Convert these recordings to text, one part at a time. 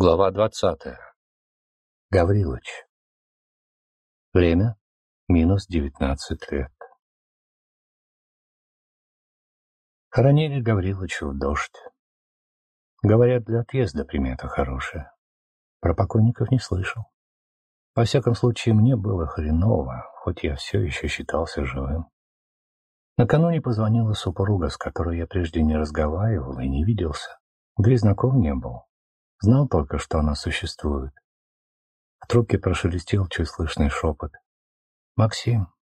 Глава двадцатая. Гаврилыч. Время минус девятнадцать лет. Хоронили Гаврилыча в дождь. Говорят, для отъезда примета хорошая. Про покойников не слышал. Во всяком случае, мне было хреново, хоть я все еще считался живым. Накануне позвонила супруга, с которой я прежде не разговаривал и не виделся, да и знаком не был. Знал только, что она существует. В трубке прошелестел чуть слышный шепот. «Максим,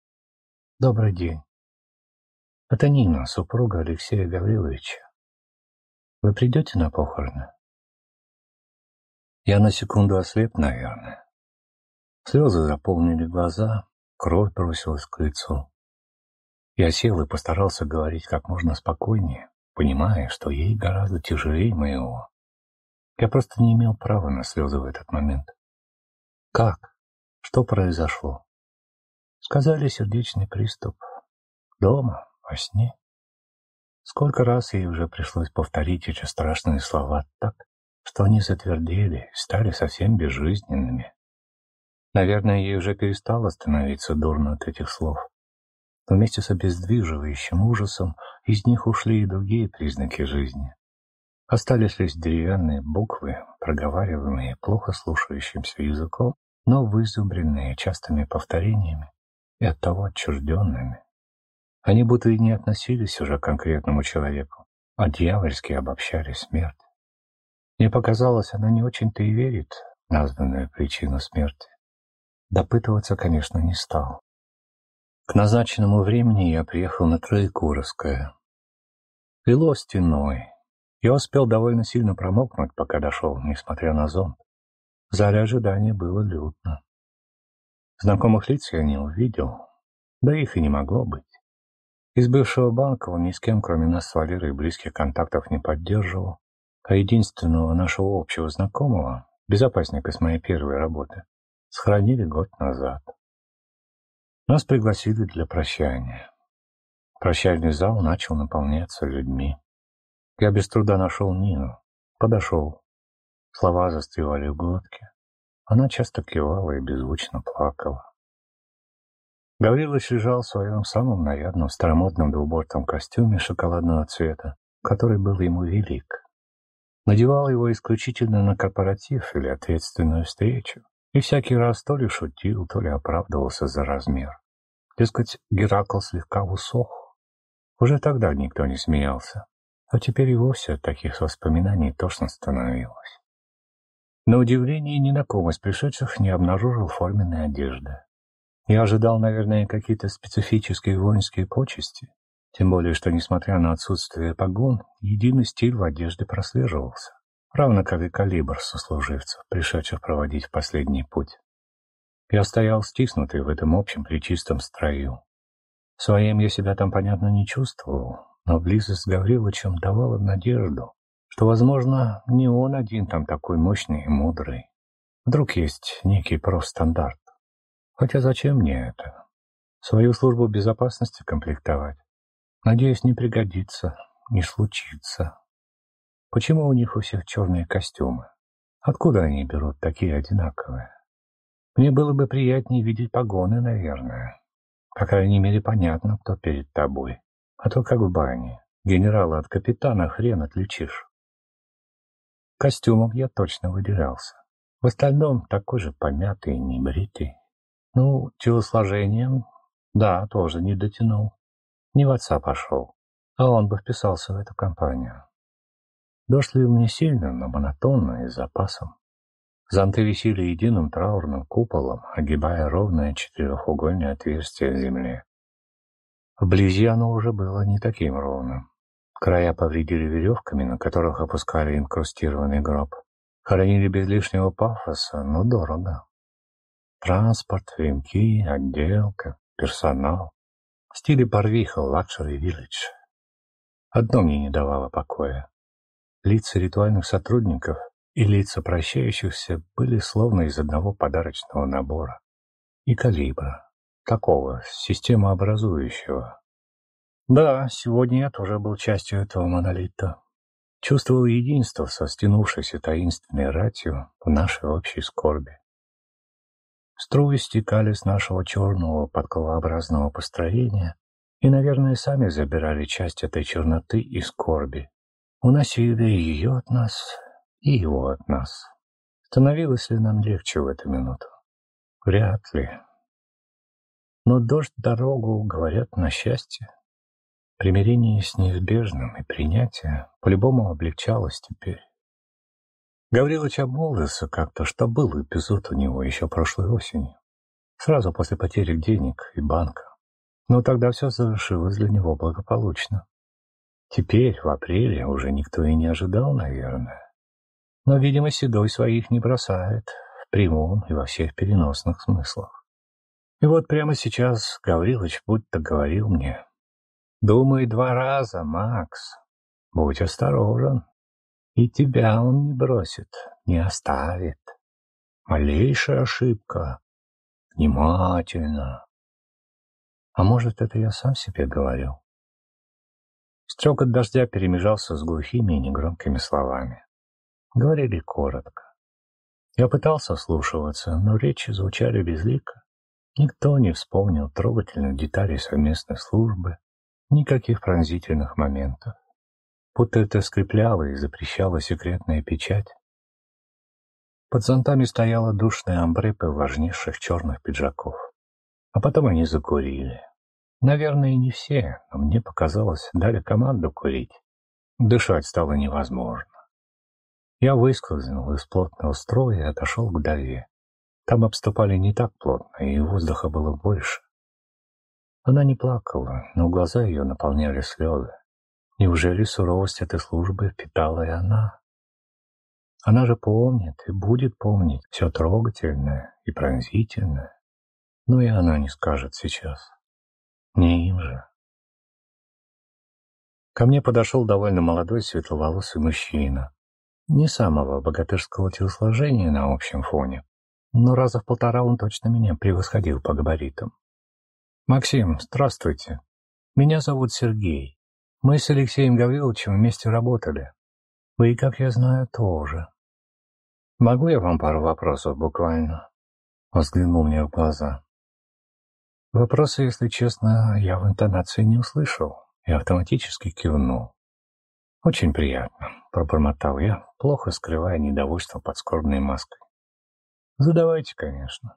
добрый день. Это Нина, супруга Алексея Гавриловича. Вы придете на похороны?» Я на секунду ослеп, наверное. Слезы заполнили глаза, кровь бросилась к лицу. Я сел и постарался говорить как можно спокойнее, понимая, что ей гораздо тяжелее моего. Я просто не имел права на слезы в этот момент. Как? Что произошло? Сказали сердечный приступ. Дома, во сне. Сколько раз ей уже пришлось повторить эти страшные слова так, что они затвердели, стали совсем безжизненными. Наверное, ей уже перестало становиться дурно от этих слов. Вместе с обездвиживающим ужасом из них ушли и другие признаки жизни. Остались лишь деревянные буквы, проговариваемые плохо слушающимся языком, но вызубренные частыми повторениями и оттого отчужденными. Они будто и не относились уже к конкретному человеку, а дьявольски обобщали смерть. Мне показалось, она не очень-то и верит в названную причину смерти. Допытываться, конечно, не стал. К назначенному времени я приехал на Троекуровское. Вело стеной, я успел довольно сильно промокнуть, пока дошел, несмотря на зонт. В зале ожидания было людно. Знакомых лиц я не увидел, да их и не могло быть. Из бывшего банка он ни с кем, кроме нас с Валерой, близких контактов не поддерживал, а единственного нашего общего знакомого, безопасника с моей первой работы, сохранили год назад. Нас пригласили для прощания. Прощальный зал начал наполняться людьми. Я без труда нашел Нину. Подошел. Слова застывали в глотке. Она часто кивала и беззвучно плакала. Гаврилович лежал в своем самом нарядном старомодном двубортом костюме шоколадного цвета, который был ему велик. Надевал его исключительно на корпоратив или ответственную встречу, и всякий раз то ли шутил, то ли оправдывался за размер. Дескать, Геракл слегка усох. Уже тогда никто не смеялся. А теперь и вовсе от таких воспоминаний тошно становилось. На удивление, ни на ком из пришедших не обнаружил форменной одежды. Я ожидал, наверное, какие-то специфические воинские почести, тем более, что, несмотря на отсутствие погон, единый стиль в одежде прослеживался, равно как и калибр сослуживцев, пришедших проводить в последний путь. Я стоял стиснутый в этом общем причистом строю. Своим я себя там, понятно, не чувствовал, но близость с Гавриловичем давала надежду, что, возможно, не он один там такой мощный и мудрый. Вдруг есть некий профстандарт. Хотя зачем мне это? Свою службу безопасности комплектовать? Надеюсь, не пригодится, не случится. Почему у них у всех черные костюмы? Откуда они берут такие одинаковые? Мне было бы приятнее видеть погоны, наверное. По крайней мере, понятно, кто перед тобой. А то как в бане. Генерала от капитана хрен отличишь. Костюмом я точно выделялся. В остальном такой же помятый небритый. Ну, телосложением, да, тоже не дотянул. Не в отца пошел, а он бы вписался в эту компанию. Дождь лил не сильно, но монотонно и с запасом. Зонты висели единым траурным куполом, огибая ровное четырехугольное отверстие в земле. Вблизи оно уже было не таким ровным. Края повредили веревками, на которых опускали инкрустированный гроб. Хоронили без лишнего пафоса, но дорого. Транспорт, венки, отделка, персонал. В стиле Барвиха Luxury Village. Одно мне не давало покоя. Лица ритуальных сотрудников и лица прощающихся были словно из одного подарочного набора. И калибра. Какого? Системообразующего. Да, сегодня я тоже был частью этого монолита. чувствовал единство со стянувшейся таинственной ратью в нашей общей скорби. Струи стекали с нашего черного подколообразного построения и, наверное, сами забирали часть этой черноты и скорби, уносили ее от нас и его от нас. Становилось ли нам легче в эту минуту? Вряд ли. Но дождь дорогу, говорят, на счастье. Примирение с неизбежным и принятие по-любому облегчалось теперь. Гаврилыч обмолвился как-то, что был эпизод у него еще прошлой осенью, сразу после потери денег и банка. Но тогда все завершилось для него благополучно. Теперь, в апреле, уже никто и не ожидал, наверное. Но, видимо, Седой своих не бросает, в прямом и во всех переносных смыслах. И вот прямо сейчас Гаврилыч будто говорил мне, «Думай два раза, Макс, будь осторожен, и тебя он не бросит, не оставит. Малейшая ошибка. Внимательно. А может, это я сам себе говорил? Стрекот дождя перемежался с глухими и негромкими словами. Говорили коротко. Я пытался слушаться, но речи звучали безлико. Никто не вспомнил трогательных деталей совместной службы, никаких пронзительных моментов будто это скрепляло и запрещала секретная печать. Под зонтами стояла душная амбрепа важнейших черных пиджаков. А потом они закурили. Наверное, не все, но мне показалось, дали команду курить. Дышать стало невозможно. Я выскользнул из плотного строя и отошел к Даве. Там обступали не так плотно, и воздуха было больше. Она не плакала, но глаза ее наполняли слезы. Неужели суровость этой службы впитала и она? Она же помнит и будет помнить все трогательное и пронзительное. Но и она не скажет сейчас. Не им же. Ко мне подошел довольно молодой светловолосый мужчина. Не самого богатырского телосложения на общем фоне, но раза в полтора он точно меня превосходил по габаритам. «Максим, здравствуйте. Меня зовут Сергей. Мы с Алексеем Гавриловичем вместе работали. Вы, как я знаю, тоже. Могу я вам пару вопросов буквально? Взглянул мне в глаза. Вопросы, если честно, я в интонации не услышал и автоматически кивнул. «Очень приятно», — пробормотал я, плохо скрывая недовольство под скорбной маской. «Задавайте, конечно».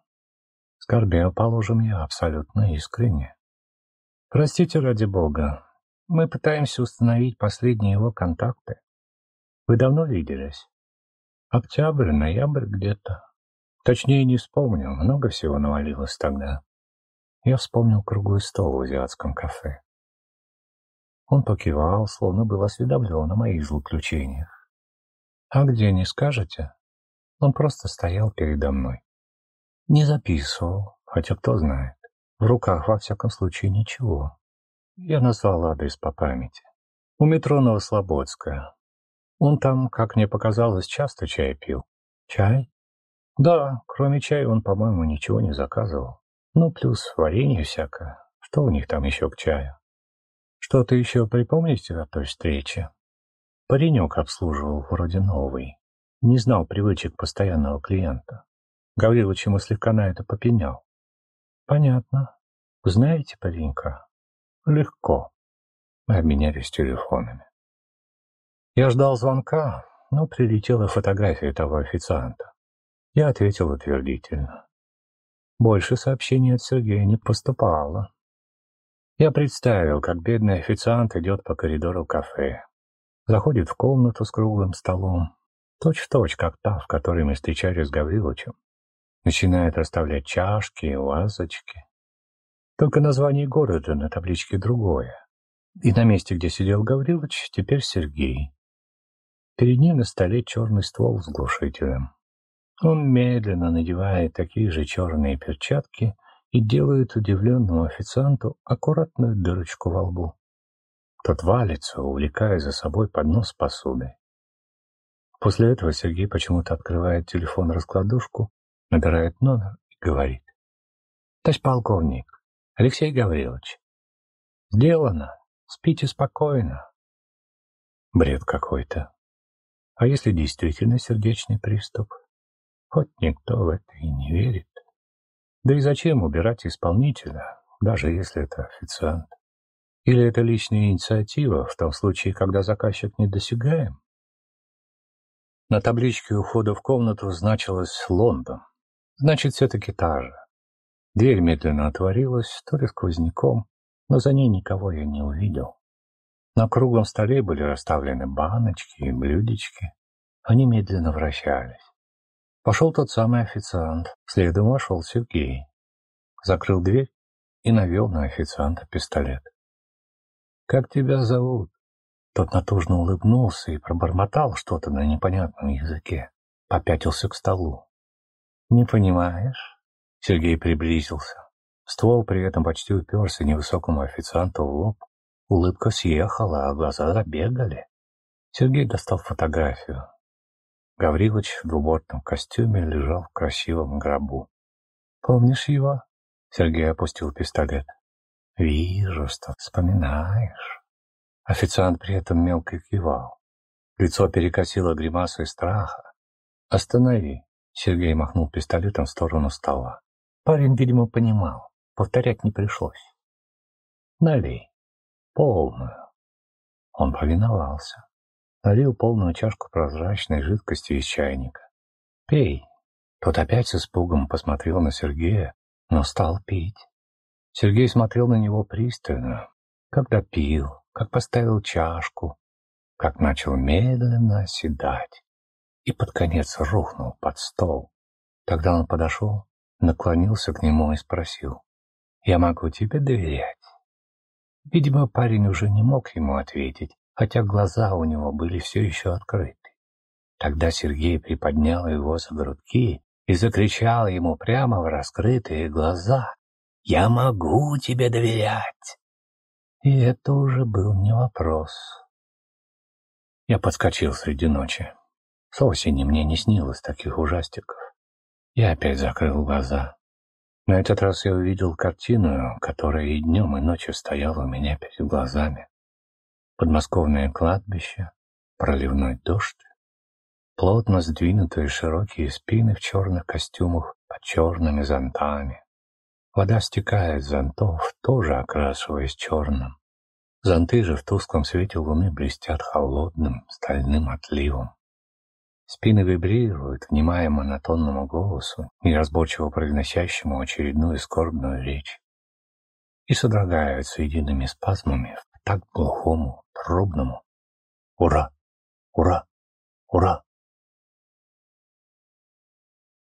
Скорбел, положим, я абсолютно искренне. «Простите, ради бога, мы пытаемся установить последние его контакты. Вы давно виделись? Октябрь, ноябрь где-то. Точнее, не вспомню, много всего навалилось тогда. Я вспомнил круглый стол в азиатском кафе. Он покивал, словно был осведомлен о моих злоключениях. «А где, не скажете?» Он просто стоял передо мной. Не записывал, хотя кто знает. В руках, во всяком случае, ничего. Я назвал адрес по памяти. У метро Новослободская. Он там, как мне показалось, часто чай пил. Чай? Да, кроме чая он, по-моему, ничего не заказывал. Ну, плюс варенье всякое. Что у них там еще к чаю? Что-то еще припомните о той встрече? Паренек обслуживал, вроде новый. Не знал привычек постоянного клиента. Гаврилович ему слегка на это попенял. Понятно. Знаете паренька? Легко. Мы обменялись телефонами. Я ждал звонка, но прилетела фотография того официанта. Я ответил утвердительно. Больше сообщений от Сергея не поступало. Я представил, как бедный официант идет по коридору кафе. Заходит в комнату с круглым столом, точь-в-точь, точь, как та, в которой мы встречались с Гавриловичем. Начинает расставлять чашки и вазочки. Только название города на табличке другое. И на месте, где сидел Гаврилович, теперь Сергей. Перед ним на столе черный ствол с глушителем. Он медленно надевает такие же черные перчатки и делает удивленному официанту аккуратную дырочку во лбу. Тот валится, увлекая за собой поднос с посудой. После этого Сергей почему-то открывает телефон-раскладушку, набирает номер и говорит. «Товарищ полковник, Алексей Гаврилович, сделано. Спите спокойно. Бред какой-то. А если действительно сердечный приступ? Хоть никто в это и не верит. Да и зачем убирать исполнителя, даже если это официант? Или это личная инициатива в том случае, когда заказчик недосягаем? На табличке у входа в комнату значилось «Лондон». Значит, все-таки та же. Дверь медленно отворилась, то ли сквозняком, но за ней никого я не увидел. На круглом столе были расставлены баночки и блюдечки. Они медленно вращались. Пошел тот самый официант, следом вошел Сергей. Закрыл дверь и навел на официанта пистолет. «Как тебя зовут?» Тот натужно улыбнулся и пробормотал что-то на непонятном языке. Попятился к столу. «Не понимаешь?» Сергей приблизился. Ствол при этом почти уперся невысокому официанту в лоб. Улыбка съехала, а глаза забегали. Сергей достал фотографию. Гаврилович в двубортном костюме лежал в красивом гробу. «Помнишь его?» Сергей опустил пистолет. «Вижу, что вспоминаешь». Официант при этом мелко кивал. Лицо перекосило гримасой страха. «Останови!» — Сергей махнул пистолетом в сторону стола. Парень, видимо, понимал. Повторять не пришлось. «Налей. Полную». Он повиновался. Налил полную чашку прозрачной жидкости из чайника. «Пей». Тот опять с испугом посмотрел на Сергея, но стал пить. Сергей смотрел на него пристально, когда пил, как поставил чашку, как начал медленно оседать и под конец рухнул под стол. Тогда он подошел, наклонился к нему и спросил, «Я могу тебе доверять?» Видимо, парень уже не мог ему ответить, хотя глаза у него были все еще открыты. Тогда Сергей приподнял его за грудки и закричал ему прямо в раскрытые глаза, «Я могу тебе доверять!» И это уже был не вопрос. Я подскочил среди ночи. С осени мне не снилось таких ужастиков. Я опять закрыл глаза. На этот раз я увидел картину, которая и днем, и ночью стояла у меня перед глазами. Подмосковное кладбище, проливной дождь, плотно сдвинутые широкие спины в черных костюмах под черными зонтами. Вода стекает с зонтов, тоже окрашиваясь черным. Зонты же в тусклом свете луны блестят холодным стальным отливом. Спины вибрируют, внимая монотонному голосу, неразборчиво произносящему очередную скорбную речь, и содрогаются едиными спазмами в так глухому, трубному «Ура! Ура! Ура!»